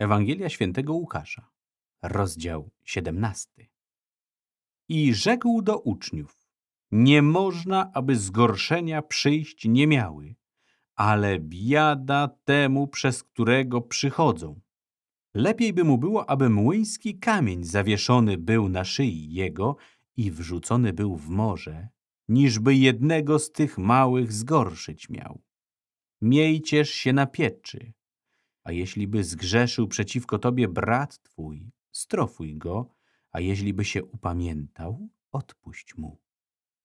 Ewangelia świętego Łukasza, rozdział 17. I rzekł do uczniów, nie można, aby zgorszenia przyjść nie miały, ale biada temu, przez którego przychodzą. Lepiej by mu było, aby młyński kamień zawieszony był na szyi jego i wrzucony był w morze, niżby jednego z tych małych zgorszyć miał. Miejcież się na pieczy, a jeśli by zgrzeszył przeciwko tobie brat twój, strofuj go, a jeśli by się upamiętał, odpuść mu.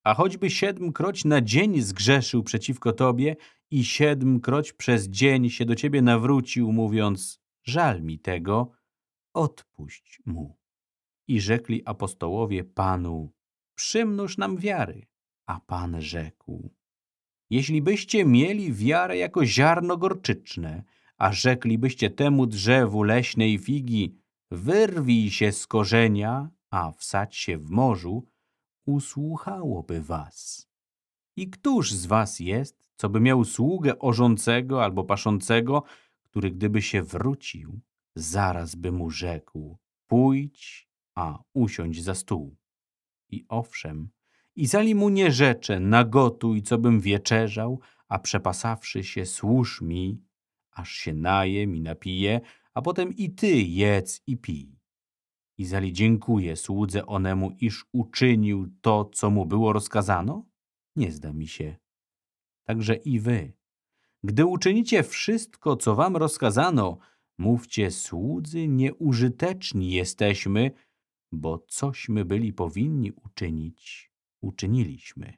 A choćby siedmkroć na dzień zgrzeszył przeciwko tobie i siedmkroć przez dzień się do ciebie nawrócił, mówiąc, żal mi tego, odpuść mu. I rzekli apostołowie Panu, przymnóż nam wiary. A Pan rzekł, jeśli byście mieli wiarę jako ziarno gorczyczne, a rzeklibyście temu drzewu leśnej figi, wyrwij się z korzenia, a wsadź się w morzu, usłuchałoby was. I któż z was jest, co by miał sługę orzącego albo paszącego, który gdyby się wrócił, zaraz by mu rzekł, pójdź, a usiądź za stół. I owszem, i zali mu nie rzecze, nagotuj, co bym wieczerzał, a przepasawszy się, służ mi, aż się najem i napije, a potem i ty jedz i pij. I zali dziękuję słudze onemu, iż uczynił to, co mu było rozkazano? Nie zda mi się. Także i wy, gdy uczynicie wszystko, co wam rozkazano, mówcie słudzy, nieużyteczni jesteśmy, bo cośmy byli powinni uczynić, uczyniliśmy.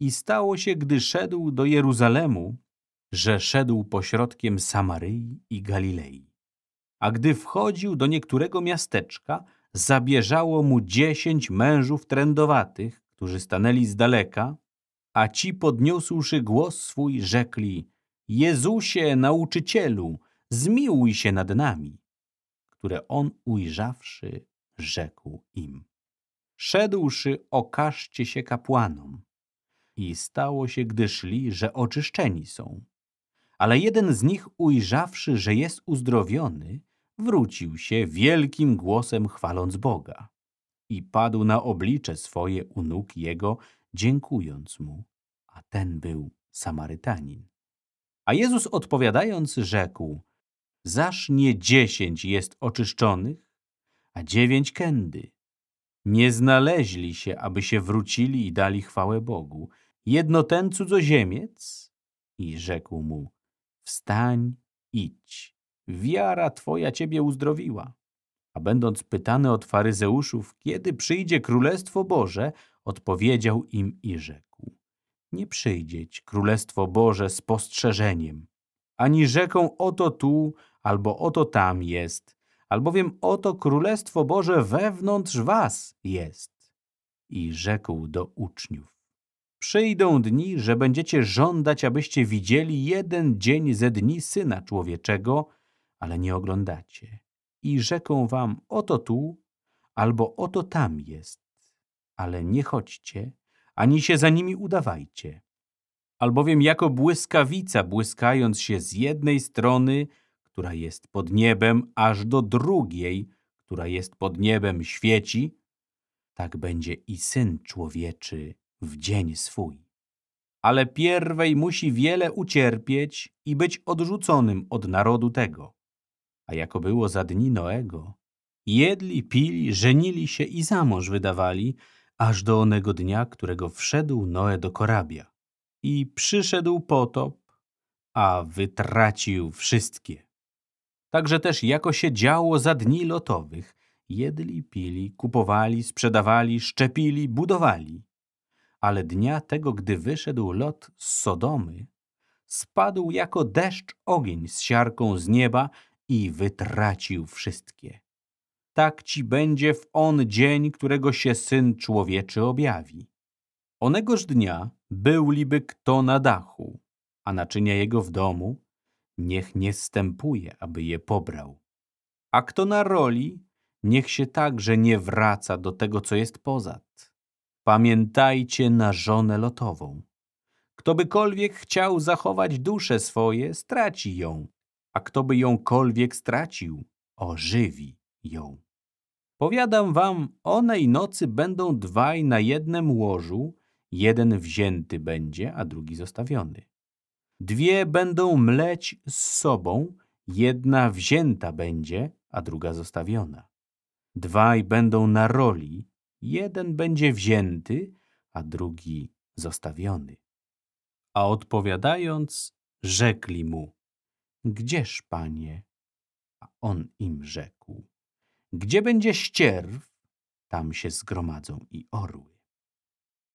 I stało się, gdy szedł do Jeruzalemu, że szedł pośrodkiem Samaryi i Galilei. A gdy wchodził do niektórego miasteczka, zabierzało mu dziesięć mężów trędowatych, którzy stanęli z daleka, a ci podniósłszy głos swój rzekli Jezusie, nauczycielu, zmiłuj się nad nami. Które on ujrzawszy, rzekł im Szedłszy, okażcie się kapłanom. I stało się, gdy szli, że oczyszczeni są. Ale jeden z nich, ujrzawszy, że jest uzdrowiony, wrócił się wielkim głosem chwaląc Boga i padł na oblicze swoje u nóg Jego, dziękując Mu, a ten był Samarytanin. A Jezus odpowiadając rzekł, zaż nie dziesięć jest oczyszczonych, a dziewięć kędy. Nie znaleźli się, aby się wrócili i dali chwałę Bogu. Jedno ten cudzoziemiec i rzekł mu, wstań, idź, wiara twoja ciebie uzdrowiła. A będąc pytany od faryzeuszów, kiedy przyjdzie Królestwo Boże, odpowiedział im i rzekł, nie przyjdzieć Królestwo Boże z postrzeżeniem, ani rzeką oto tu, albo oto tam jest, albowiem oto Królestwo Boże wewnątrz was jest. I rzekł do uczniów, Przyjdą dni, że będziecie żądać, abyście widzieli jeden dzień ze dni Syna Człowieczego, ale nie oglądacie. I rzeką wam, oto tu, albo oto tam jest. Ale nie chodźcie, ani się za nimi udawajcie. Albowiem jako błyskawica, błyskając się z jednej strony, która jest pod niebem, aż do drugiej, która jest pod niebem, świeci, tak będzie i Syn Człowieczy w dzień swój. Ale pierwej musi wiele ucierpieć i być odrzuconym od narodu tego. A jako było za dni Noego, jedli, pili, żenili się i za mąż wydawali, aż do onego dnia, którego wszedł Noe do korabia. I przyszedł potop, a wytracił wszystkie. Także też jako się działo za dni lotowych, jedli, pili, kupowali, sprzedawali, szczepili, budowali ale dnia tego, gdy wyszedł Lot z Sodomy, spadł jako deszcz ogień z siarką z nieba i wytracił wszystkie. Tak ci będzie w on dzień, którego się Syn Człowieczy objawi. Onegoż dnia był liby kto na dachu, a naczynia jego w domu, niech nie stępuje, aby je pobrał. A kto na roli, niech się także nie wraca do tego, co jest pozad Pamiętajcie na żonę lotową. Kto bykolwiek chciał zachować duszę swoje, straci ją, a kto by jąkolwiek stracił, ożywi ją. Powiadam wam, onej nocy będą dwaj na jednym łożu, jeden wzięty będzie, a drugi zostawiony. Dwie będą mleć z sobą, jedna wzięta będzie, a druga zostawiona. Dwaj będą na roli, jeden będzie wzięty, a drugi zostawiony. A odpowiadając, rzekli mu, Gdzież, panie? A on im rzekł, Gdzie będzie ścierw, tam się zgromadzą i orły.